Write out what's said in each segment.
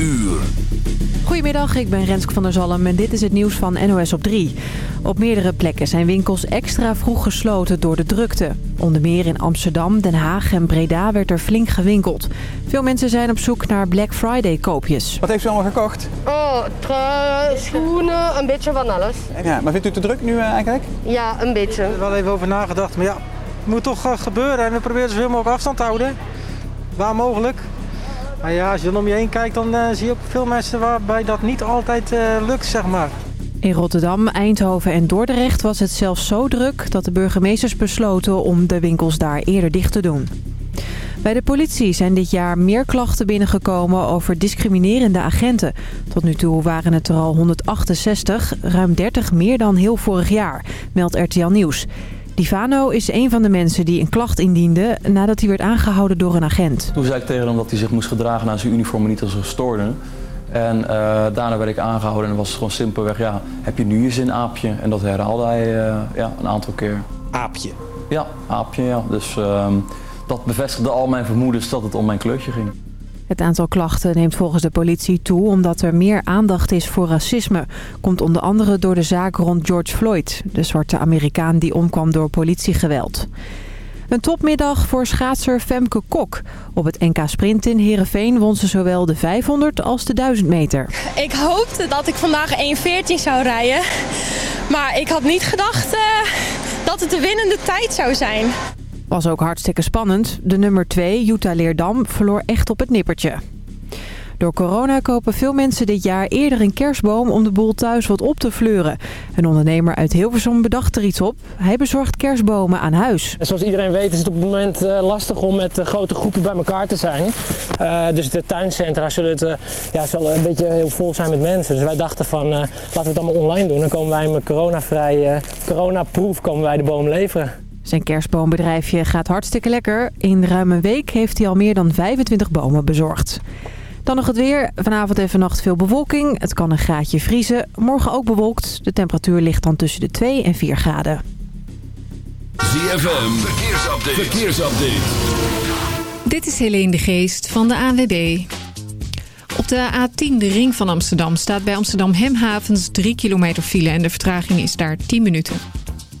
uur. Goedemiddag, ik ben Renske van der Zalm en dit is het nieuws van NOS op 3. Op meerdere plekken zijn winkels extra vroeg gesloten door de drukte. Onder meer in Amsterdam, Den Haag en Breda werd er flink gewinkeld. Veel mensen zijn op zoek naar Black Friday koopjes. Wat heeft u allemaal gekocht? Oh, trui, schoenen, een beetje van alles. Ja, maar vindt u het te druk nu eh, eigenlijk? Ja, een beetje. Ik heb er wel even over nagedacht, maar ja, het moet toch eh, gebeuren. En we proberen zoveel mogelijk afstand te houden. Waar mogelijk. Ja, als je dan om je heen kijkt, dan eh, zie je ook veel mensen waarbij dat niet altijd eh, lukt, zeg maar. In Rotterdam, Eindhoven en Dordrecht was het zelfs zo druk dat de burgemeesters besloten om de winkels daar eerder dicht te doen. Bij de politie zijn dit jaar meer klachten binnengekomen over discriminerende agenten. Tot nu toe waren het er al 168, ruim 30 meer dan heel vorig jaar, meldt RTL Nieuws. Divano is een van de mensen die een klacht indiende nadat hij werd aangehouden door een agent. Toen zei ik tegen hem dat hij zich moest gedragen naar zijn uniform en niet als een stoorde. En eh, daarna werd ik aangehouden en was het gewoon simpelweg, ja, heb je nu je zin aapje? En dat herhaalde hij eh, ja, een aantal keer. Aapje. Ja, aapje, ja. Dus ehm, dat bevestigde al mijn vermoedens dat het om mijn kleurtje ging. Het aantal klachten neemt volgens de politie toe omdat er meer aandacht is voor racisme. Komt onder andere door de zaak rond George Floyd, de zwarte Amerikaan die omkwam door politiegeweld. Een topmiddag voor schaatser Femke Kok. Op het NK Sprint in Heerenveen won ze zowel de 500 als de 1000 meter. Ik hoopte dat ik vandaag 1.14 zou rijden. Maar ik had niet gedacht eh, dat het de winnende tijd zou zijn. Was ook hartstikke spannend. De nummer 2, Jutta Leerdam, verloor echt op het nippertje. Door corona kopen veel mensen dit jaar eerder een kerstboom om de boel thuis wat op te fleuren. Een ondernemer uit Hilversum bedacht er iets op. Hij bezorgt kerstbomen aan huis. Zoals iedereen weet is het op het moment eh, lastig om met eh, grote groepen bij elkaar te zijn. Eh, dus de tuincentra zullen het, eh, ja, zullen een beetje heel vol zijn met mensen. Dus wij dachten van laten we het allemaal online doen. Dan komen wij met coronavrij, coronaproof komen wij de boom leveren. Zijn kerstboombedrijfje gaat hartstikke lekker. In ruim een week heeft hij al meer dan 25 bomen bezorgd. Dan nog het weer. Vanavond en vannacht veel bewolking. Het kan een graadje vriezen. Morgen ook bewolkt. De temperatuur ligt dan tussen de 2 en 4 graden. ZFM, verkeersupdate. verkeersupdate. Dit is Helene de Geest van de ANWB. Op de A10, de ring van Amsterdam, staat bij Amsterdam Hemhavens 3 kilometer file... en de vertraging is daar 10 minuten.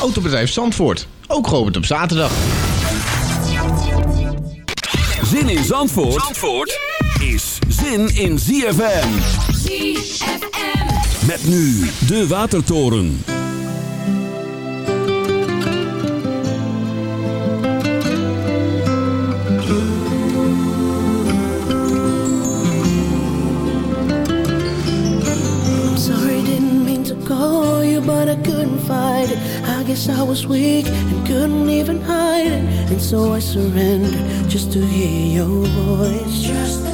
Autobedrijf Zandvoort, ook geopend op zaterdag. Zin in Zandvoort, Zandvoort is zin in ZFM. ZFM. Met nu de Watertoren. Sorry, didn't mean to call you, but I couldn't fight it. I guess I was weak and couldn't even hide it. And so I surrendered just to hear your voice.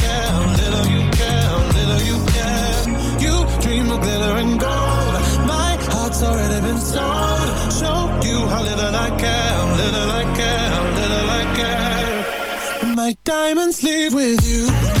been. Show you how little I care, little I care, little I care. My diamonds leave with you.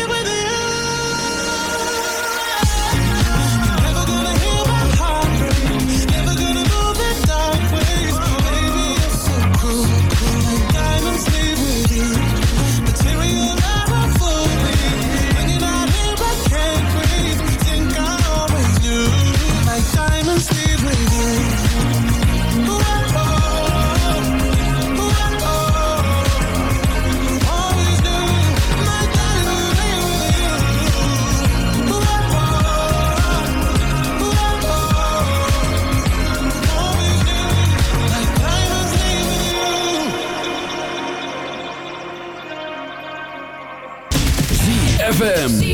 ZFM.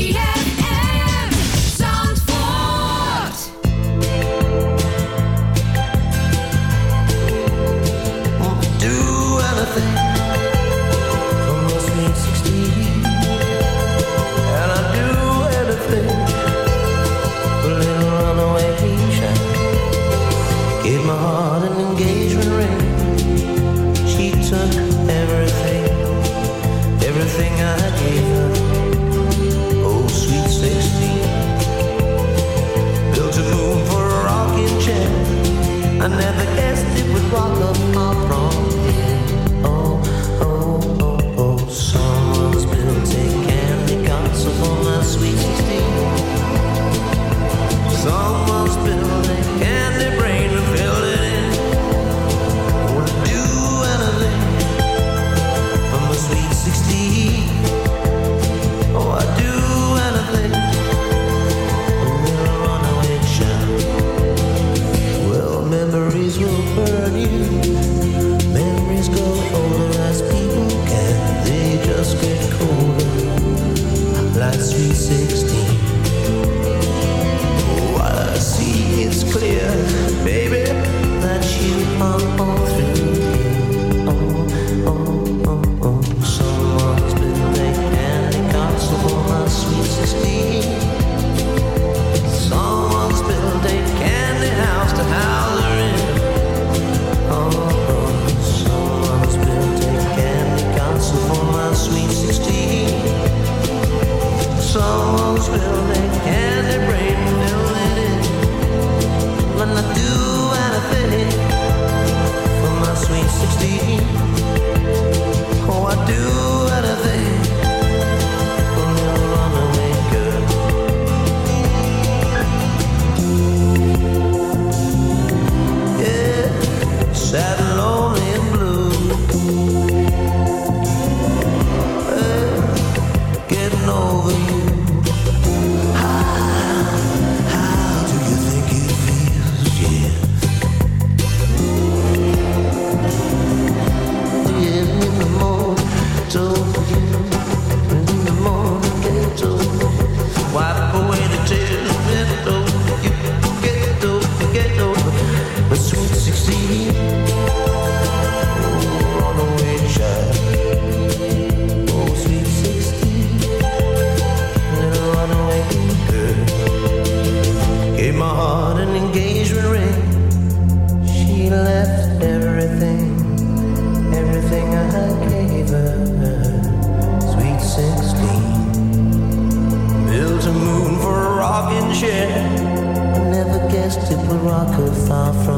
walk far from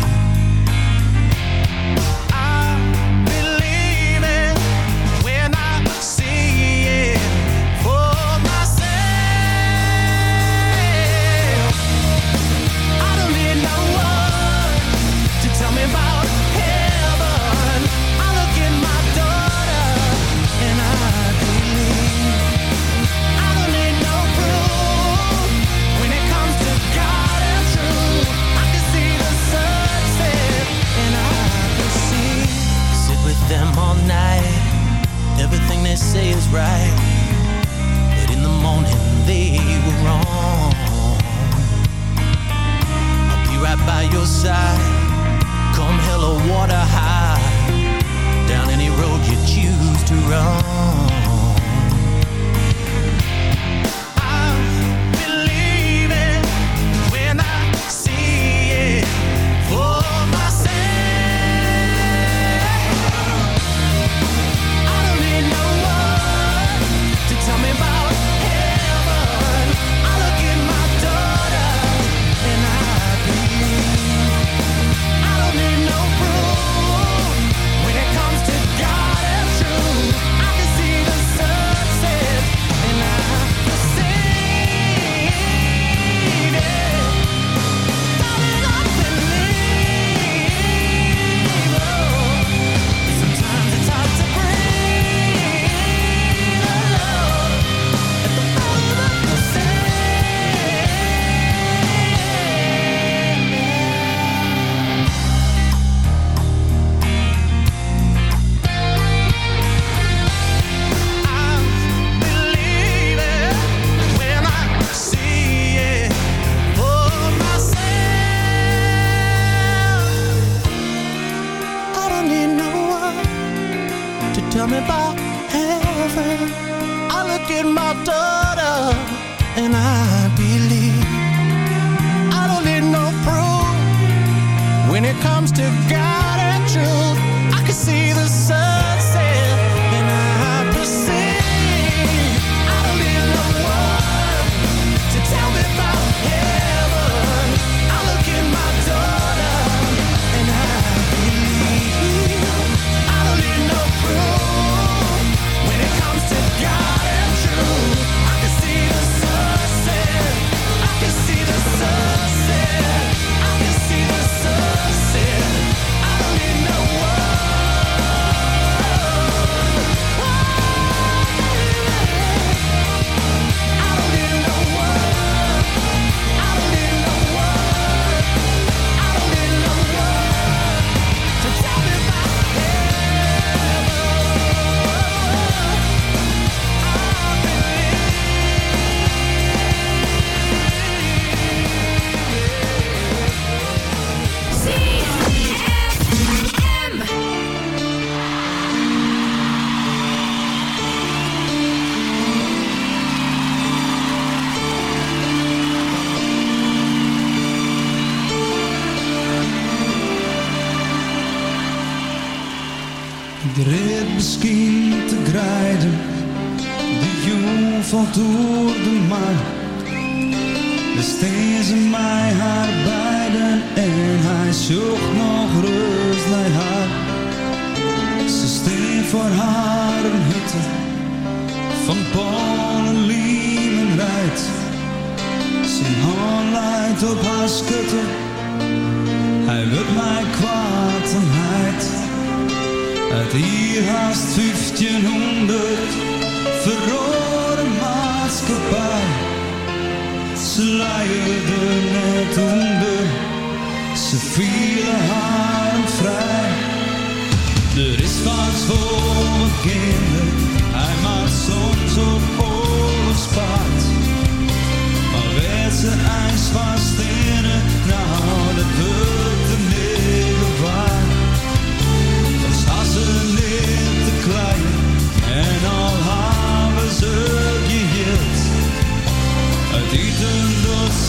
it comes to God and truth. I can see the sun Ze leiden net onder, ze vielen haar vrij. Er is vaak voor mijn kinderen, hij maakt soms op oorlogspaard. Maar werd ze ijs vast in nou dat wordt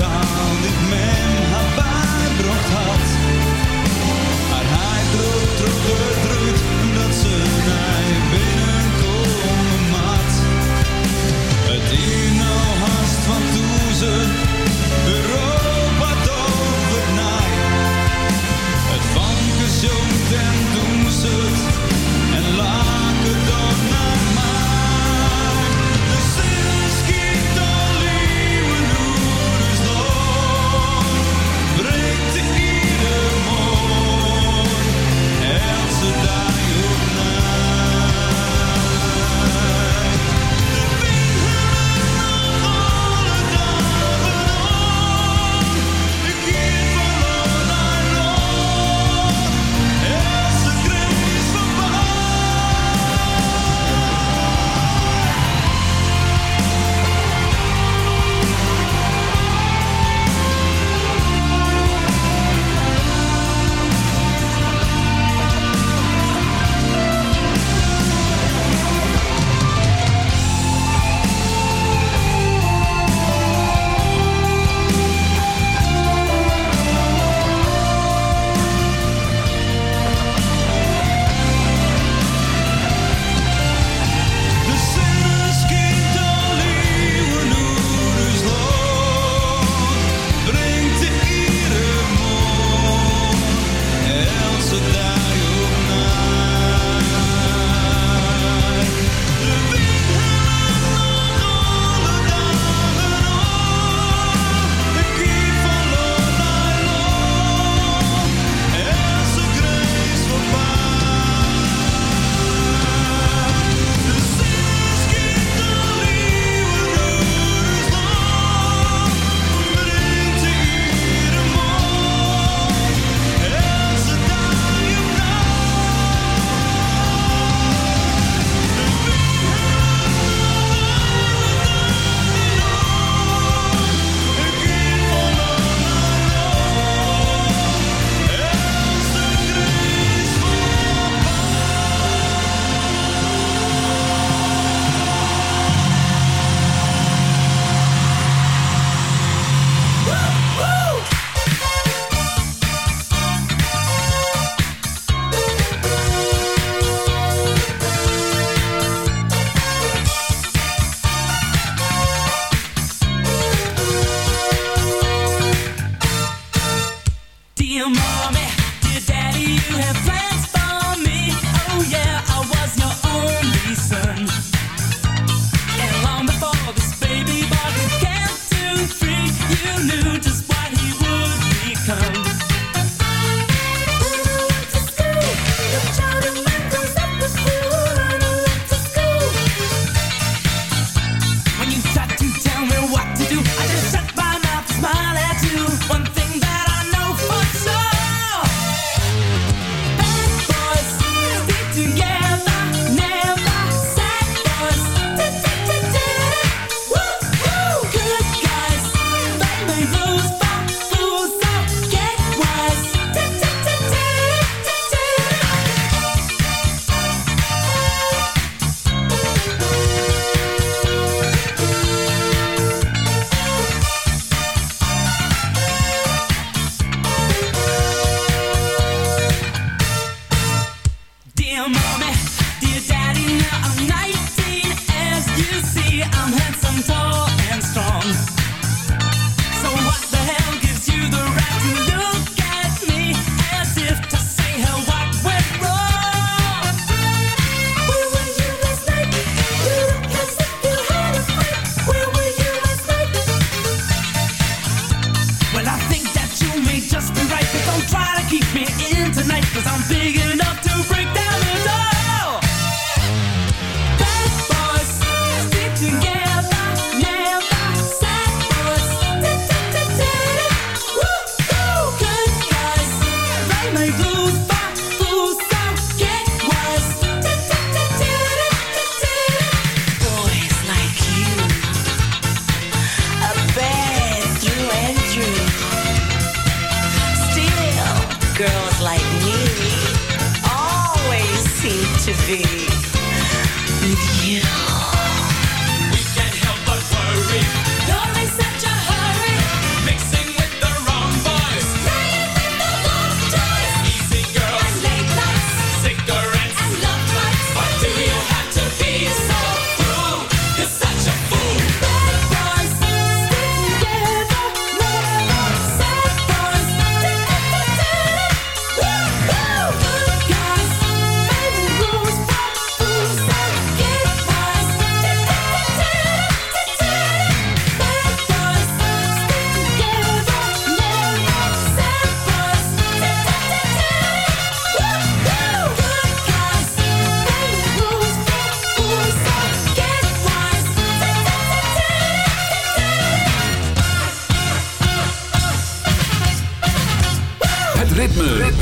down niet meer.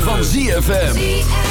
Van ZFM.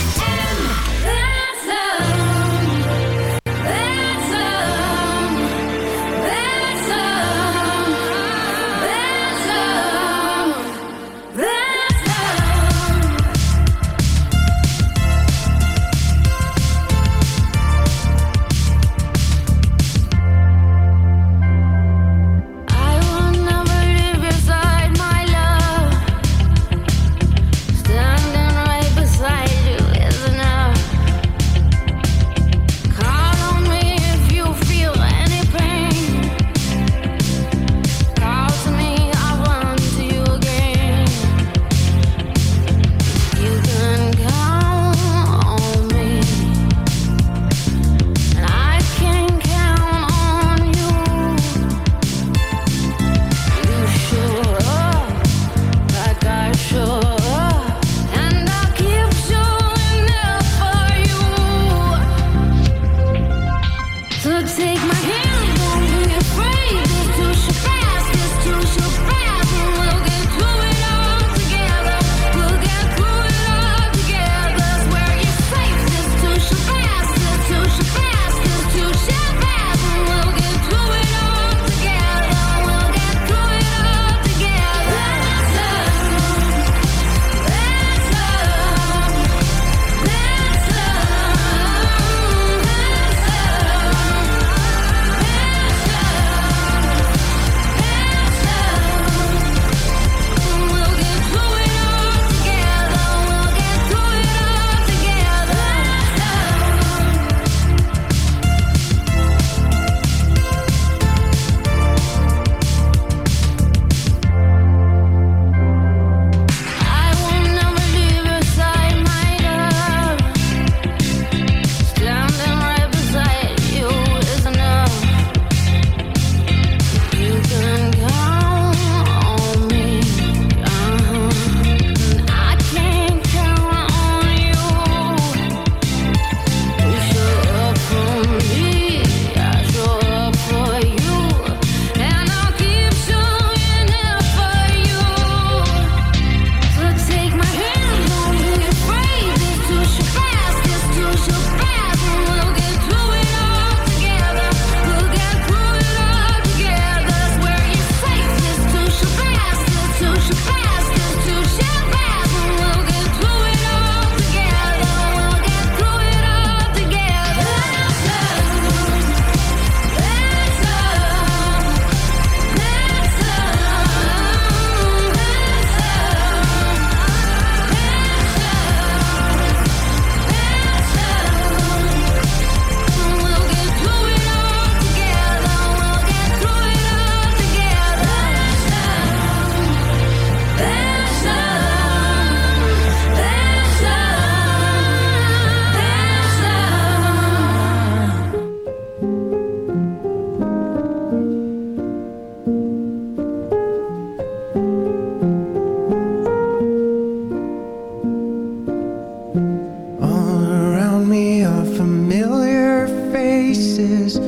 All around me are familiar faces,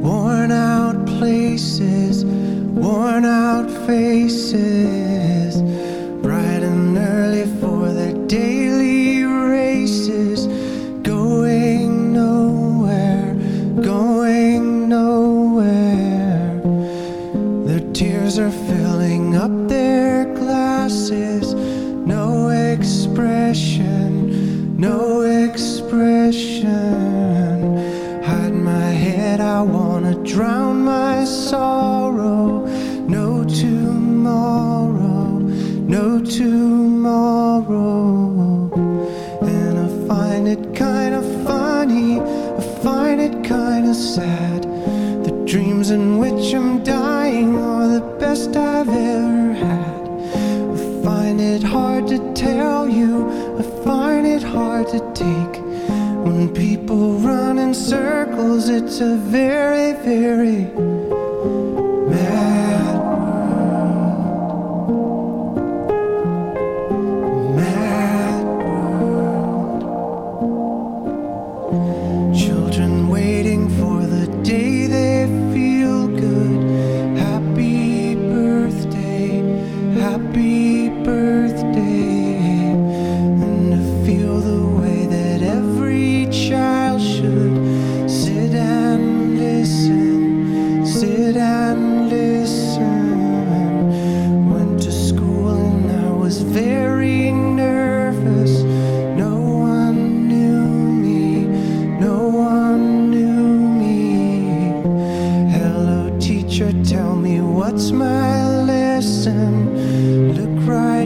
worn teacher, tell me what's my lesson. Look right.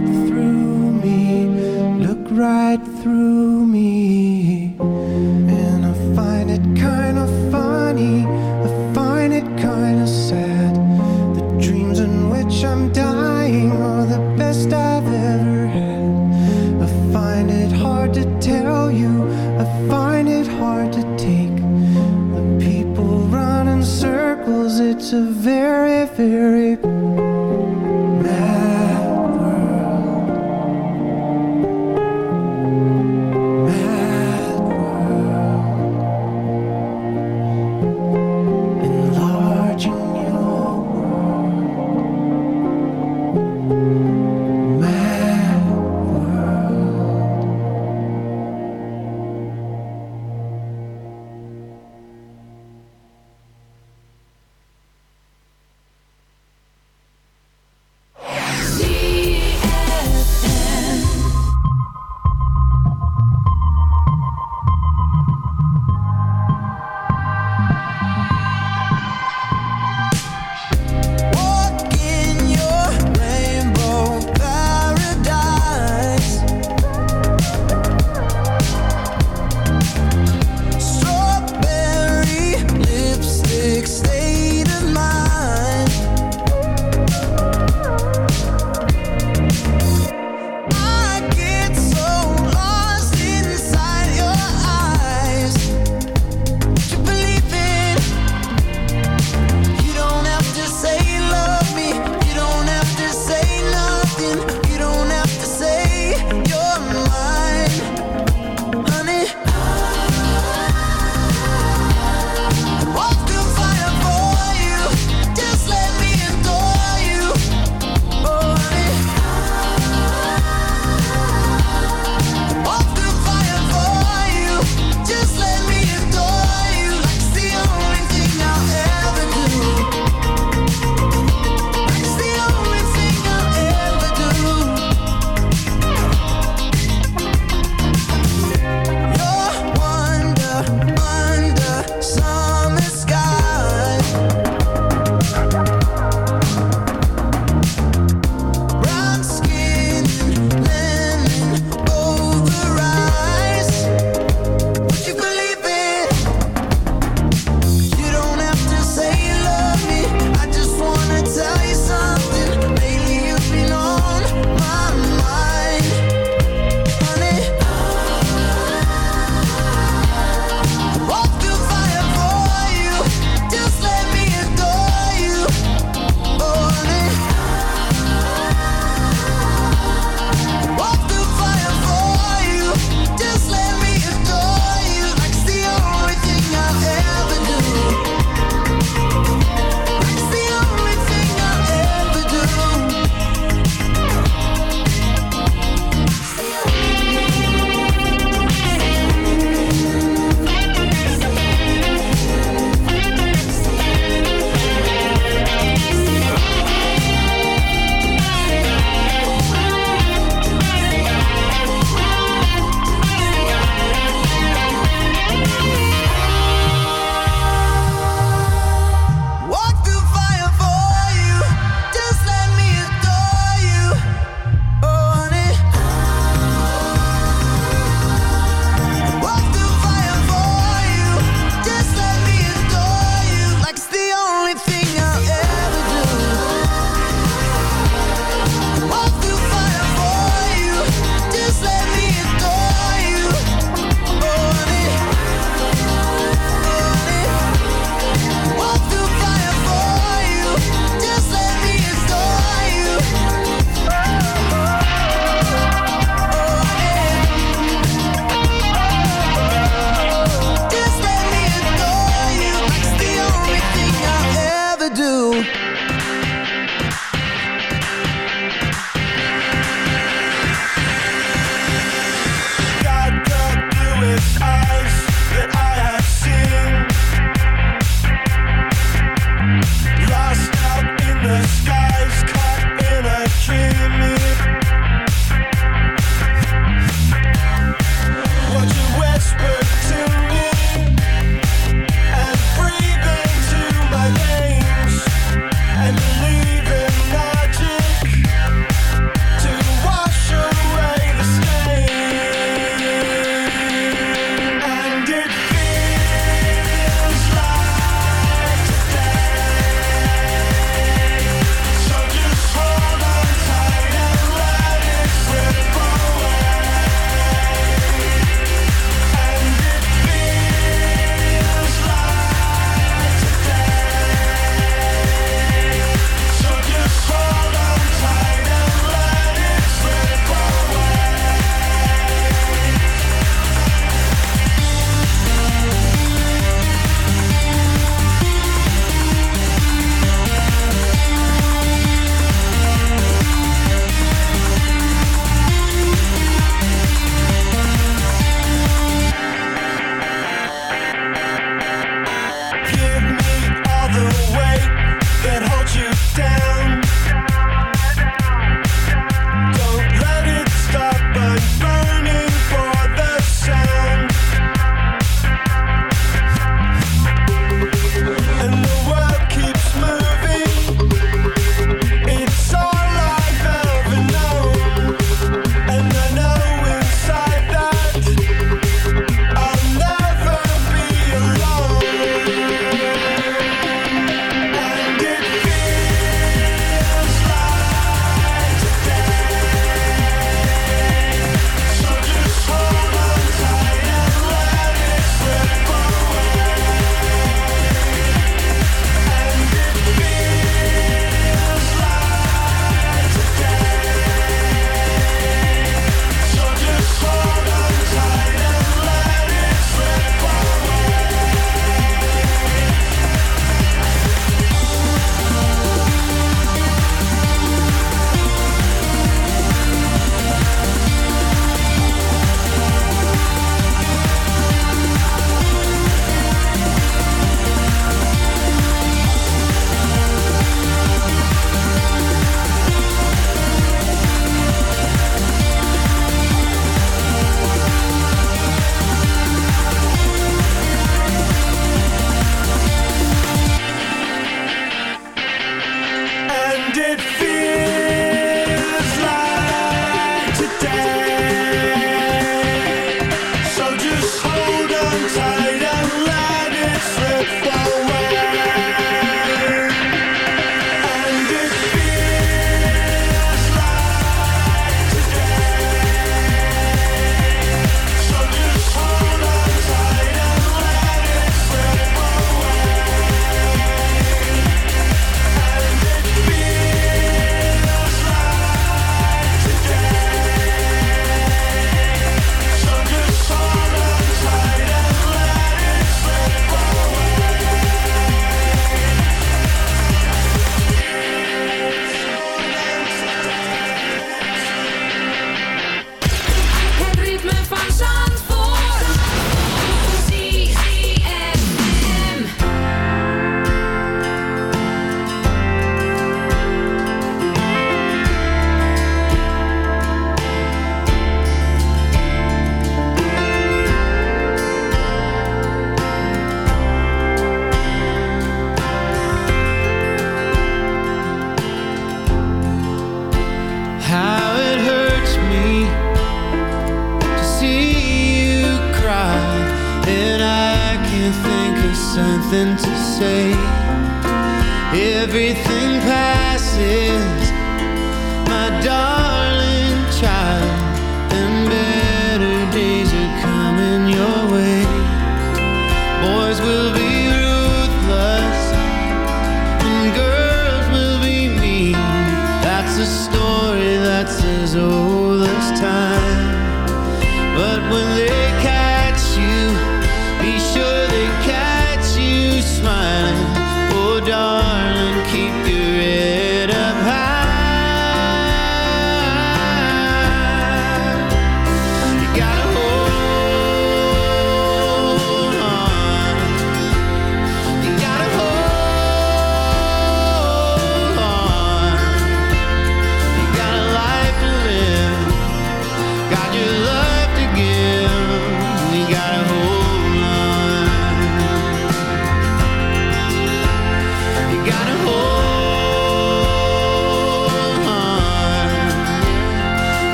When they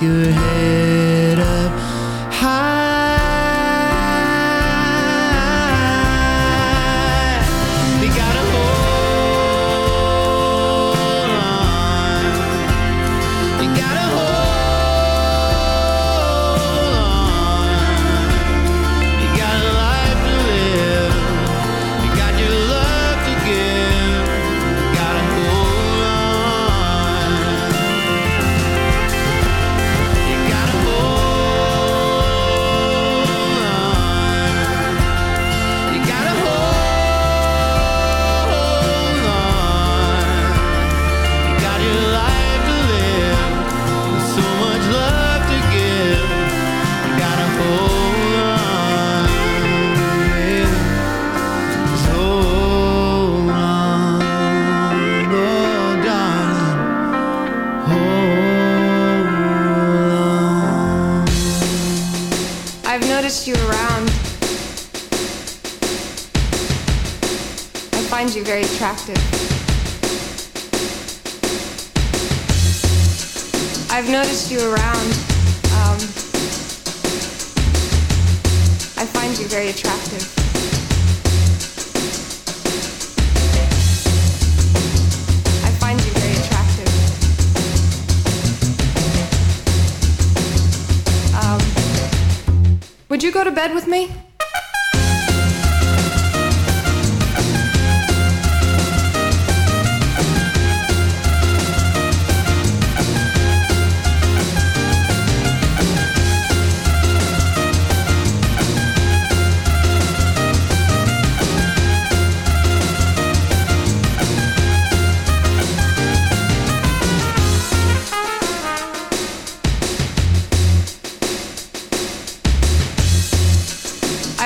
your head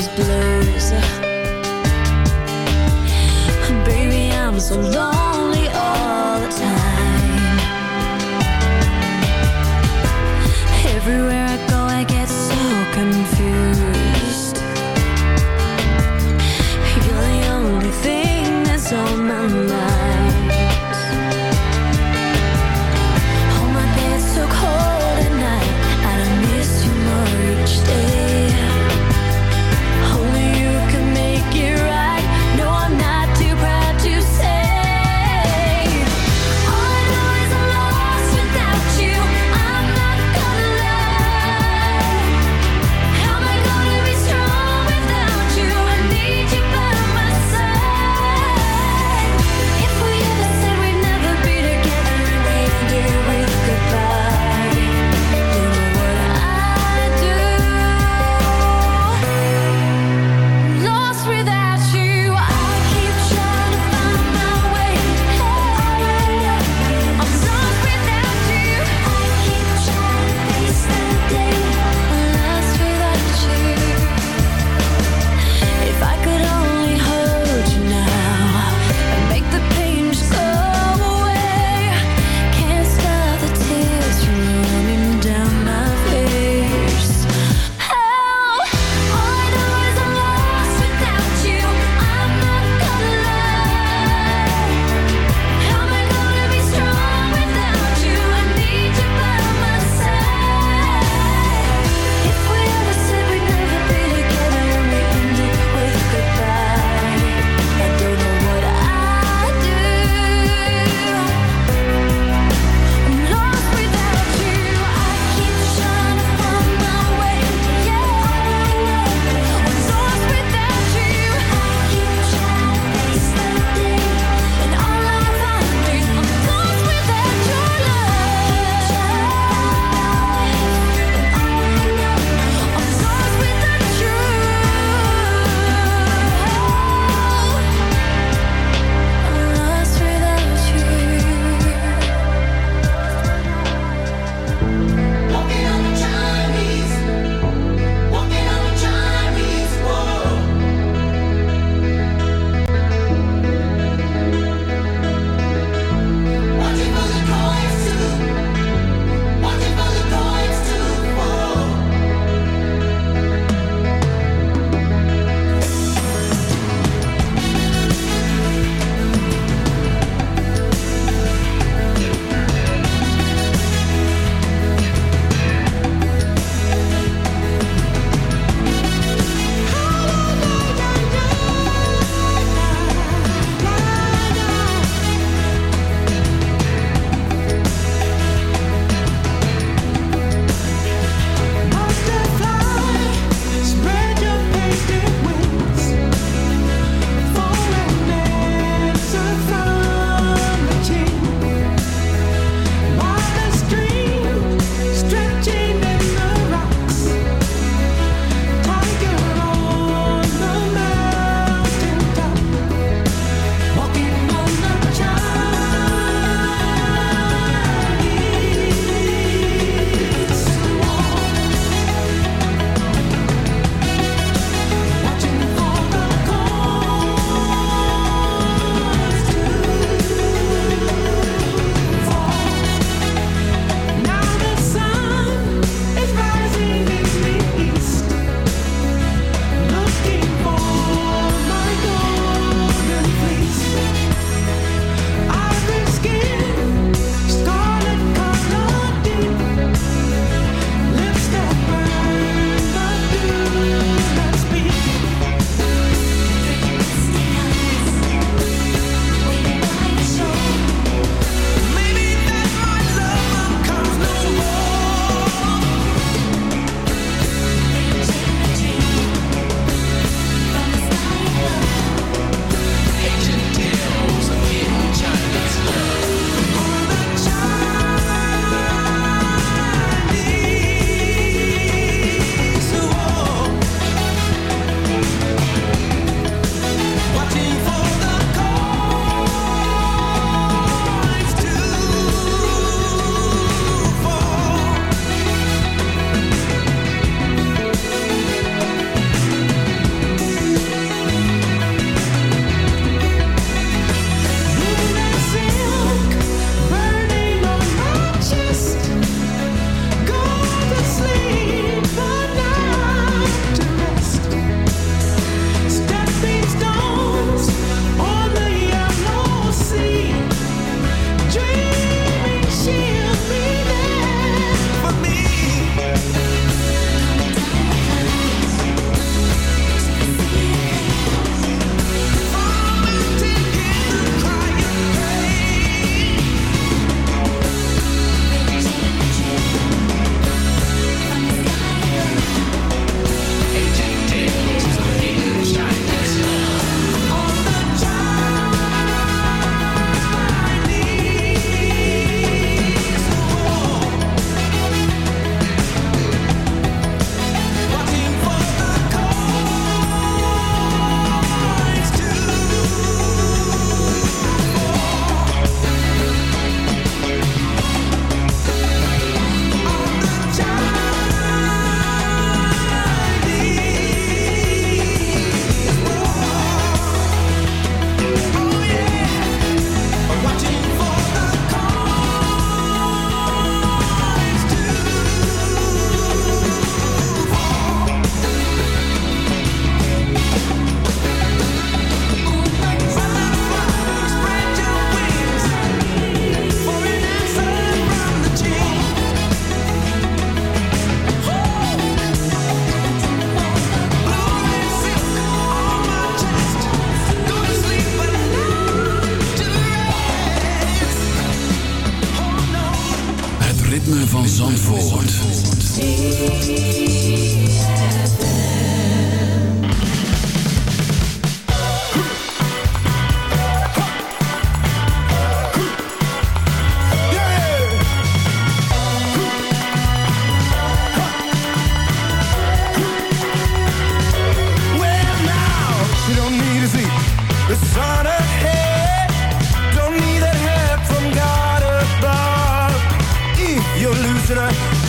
always blue.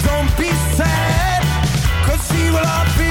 Don't be sad, cause she will all be